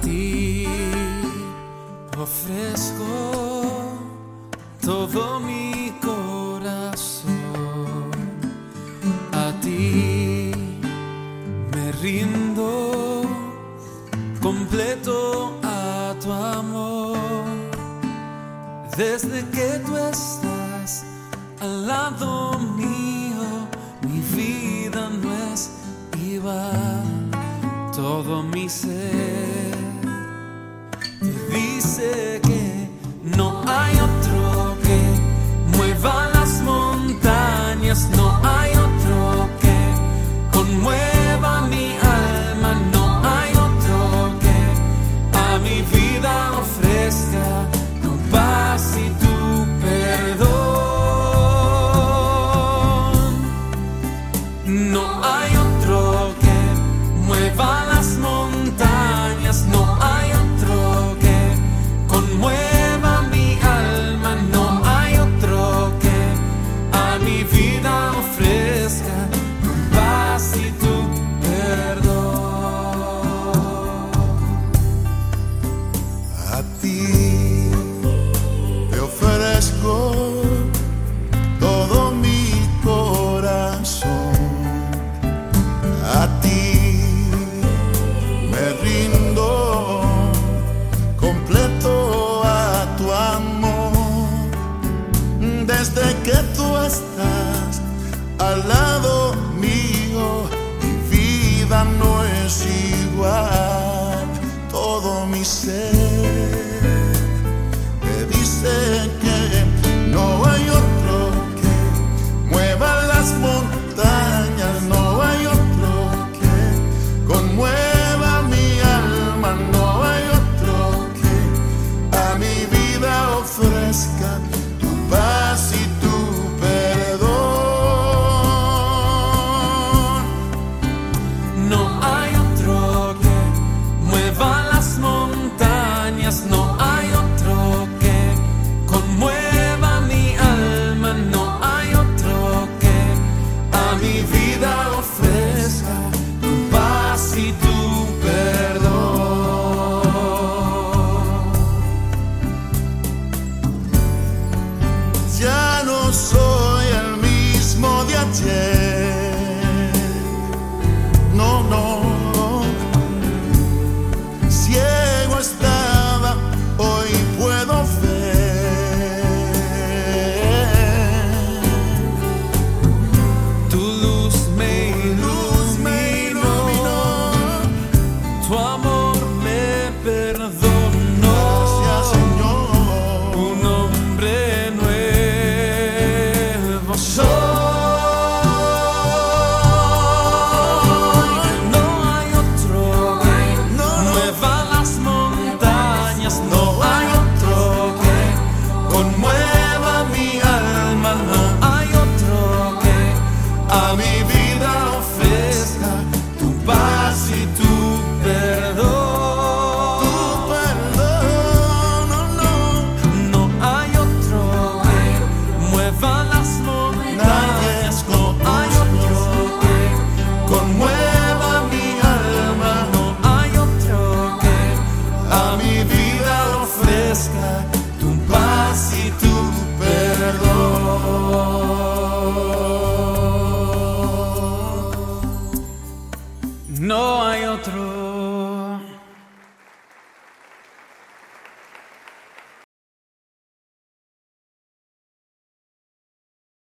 ti ofrezco todo mi corazón. A ti me rindo completo a tu amor. Desde que tú estás al lado mío, mi vida no es igual. Todo mi ser somewhere. Al lado mío, mi vida no es igual. Todo mi ser me dice que no hay otro que mueva las montañas